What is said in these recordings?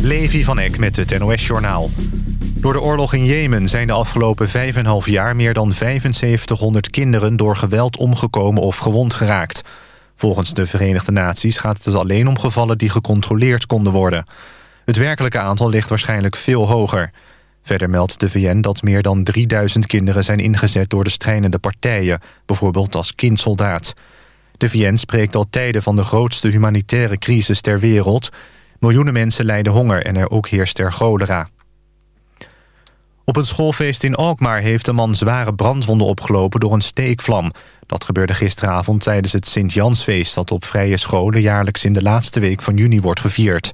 Levi van Eck met het NOS-journaal. Door de oorlog in Jemen zijn de afgelopen 5,5 jaar... meer dan 7500 kinderen door geweld omgekomen of gewond geraakt. Volgens de Verenigde Naties gaat het alleen om gevallen... die gecontroleerd konden worden. Het werkelijke aantal ligt waarschijnlijk veel hoger. Verder meldt de VN dat meer dan 3000 kinderen zijn ingezet... door de strijdende partijen, bijvoorbeeld als kindsoldaat... De VN spreekt al tijden van de grootste humanitaire crisis ter wereld. Miljoenen mensen lijden honger en er ook heerst er cholera. Op een schoolfeest in Alkmaar heeft een man zware brandwonden opgelopen door een steekvlam. Dat gebeurde gisteravond tijdens het Sint-Jansfeest... dat op vrije scholen jaarlijks in de laatste week van juni wordt gevierd.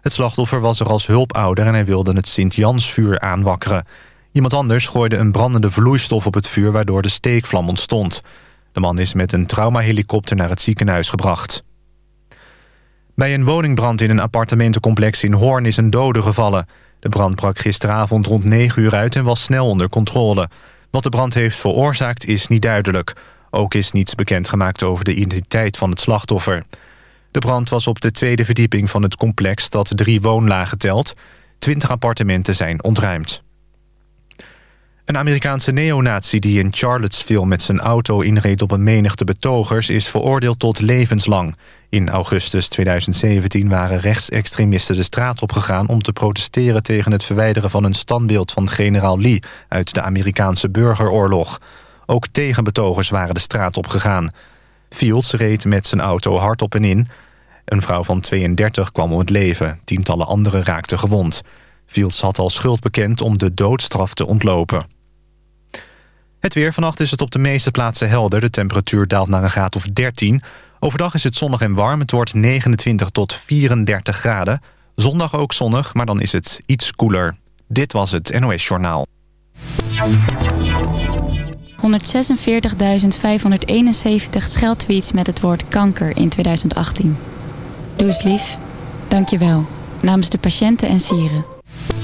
Het slachtoffer was er als hulpouder en hij wilde het Sint-Jansvuur aanwakkeren. Iemand anders gooide een brandende vloeistof op het vuur... waardoor de steekvlam ontstond. De man is met een traumahelikopter naar het ziekenhuis gebracht. Bij een woningbrand in een appartementencomplex in Hoorn is een dode gevallen. De brand brak gisteravond rond 9 uur uit en was snel onder controle. Wat de brand heeft veroorzaakt is niet duidelijk. Ook is niets bekendgemaakt over de identiteit van het slachtoffer. De brand was op de tweede verdieping van het complex dat drie woonlagen telt. Twintig appartementen zijn ontruimd. Een Amerikaanse neonazi die in Charlottesville met zijn auto inreed op een menigte betogers is veroordeeld tot levenslang. In augustus 2017 waren rechtsextremisten de straat opgegaan om te protesteren tegen het verwijderen van een standbeeld van generaal Lee uit de Amerikaanse burgeroorlog. Ook tegenbetogers waren de straat opgegaan. Fields reed met zijn auto hard op en in. Een vrouw van 32 kwam om het leven. Tientallen anderen raakten gewond. Fields had al schuld bekend om de doodstraf te ontlopen. Het weer. Vannacht is het op de meeste plaatsen helder. De temperatuur daalt naar een graad of 13. Overdag is het zonnig en warm. Het wordt 29 tot 34 graden. Zondag ook zonnig, maar dan is het iets koeler. Dit was het NOS Journaal. 146.571 scheldtweets met het woord kanker in 2018. Doe eens lief. Dank je wel. Namens de patiënten en sieren.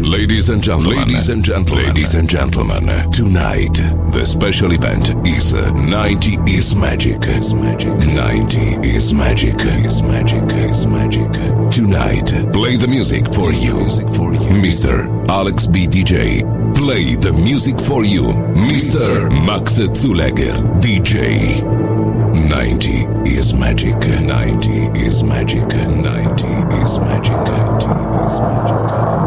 Ladies and gentlemen, ladies and gentlemen, ladies and gentlemen, tonight the special event is uh, 90 is magic. Is magic. 90 is magic. Is magic. Is magic. Tonight, play the music for you, for you, Mr. Alex B. DJ. Play the music for you, Mr. Max Zuleger, DJ. 90 is magic. 90 is magic. 90 is magic. 90 is magic.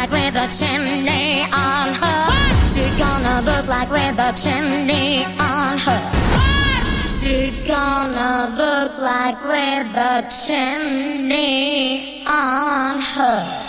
Like with a chimney on her? What's she gonna look like with a chimney on her? What's she gonna look like with a chimney on her?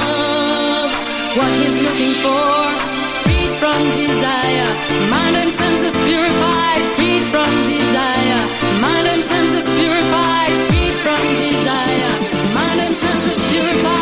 What he's looking for, freed from desire, mind and senses purified, freed from desire, mind and senses purified, freed from desire, mind and senses purified,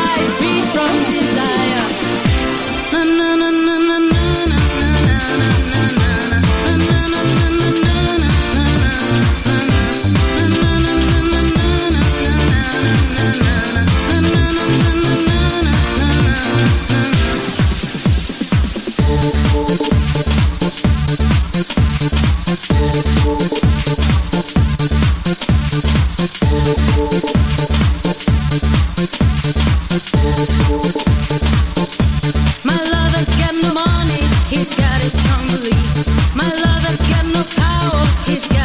power, he's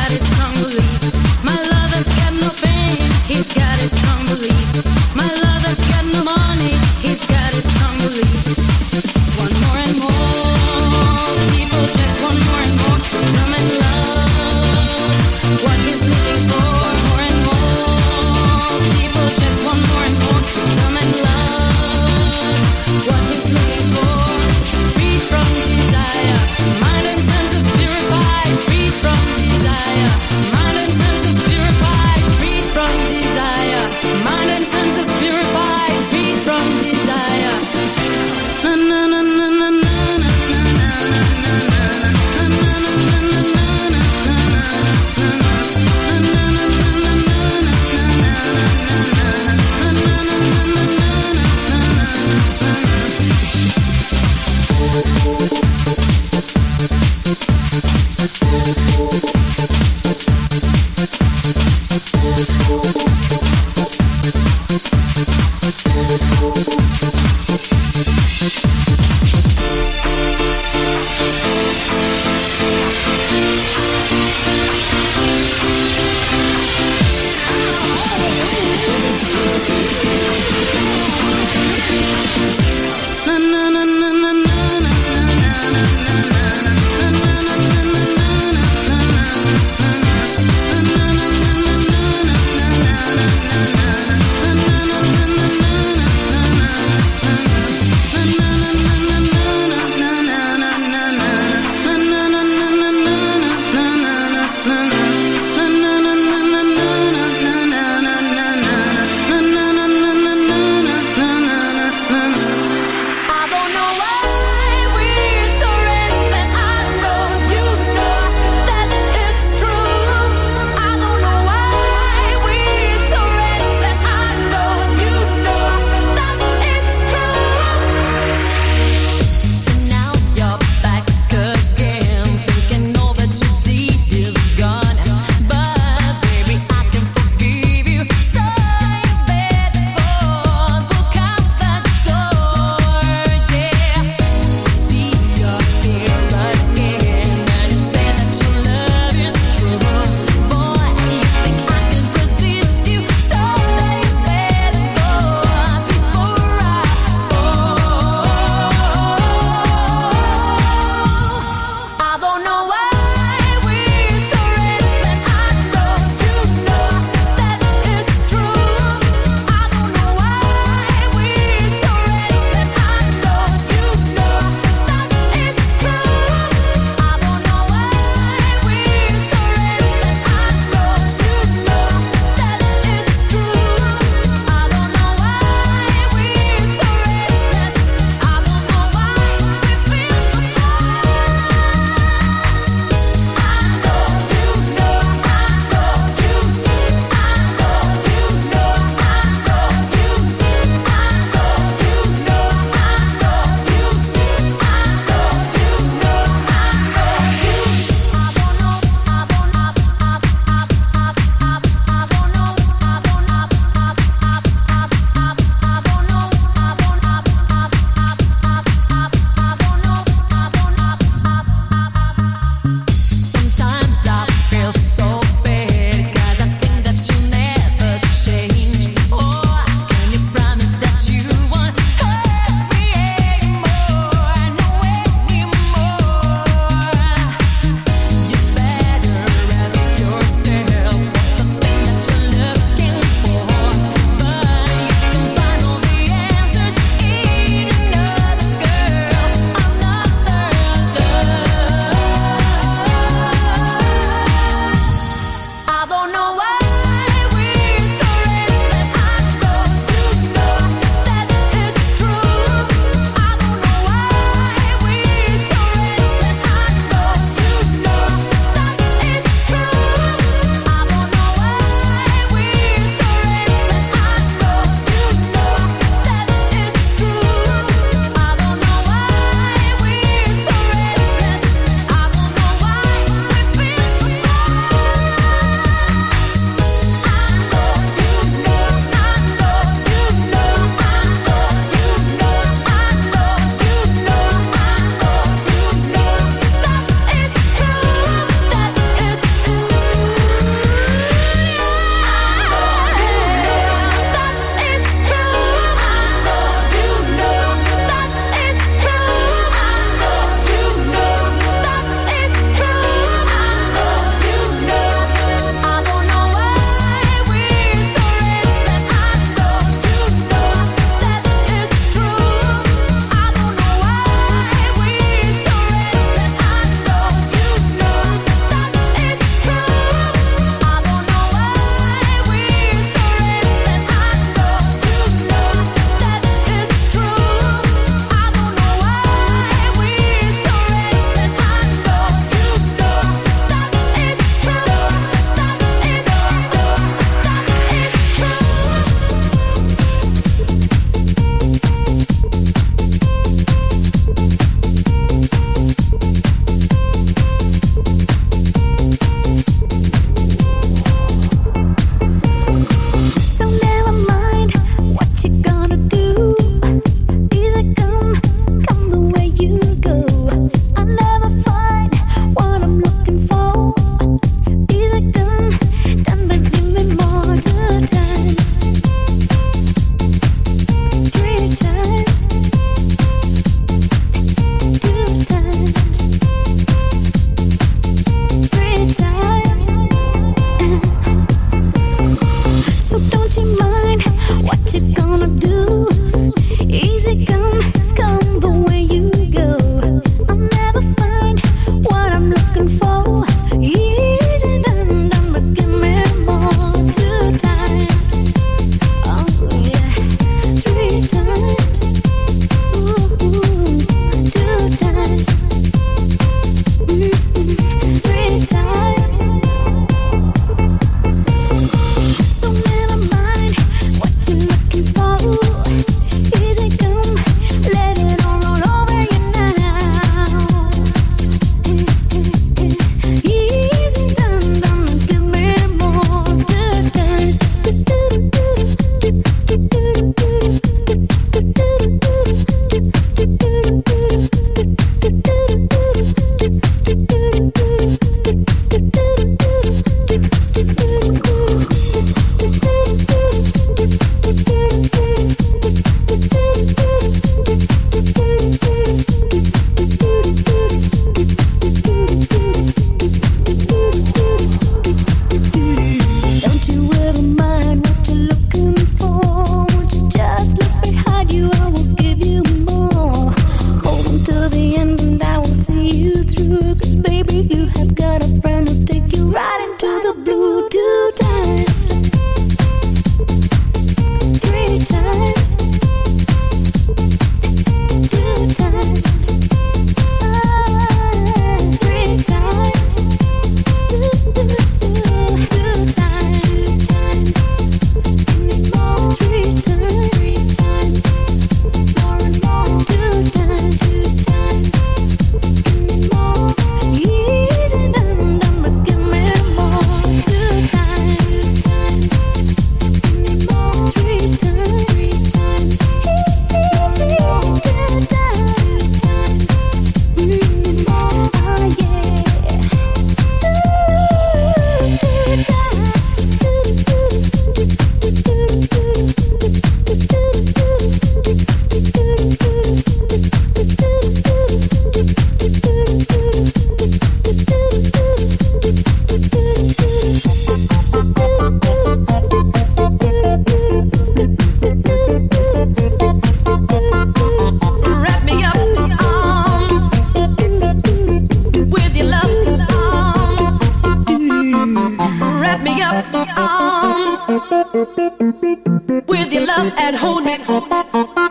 Ha ha!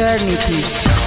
eternity.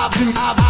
Tot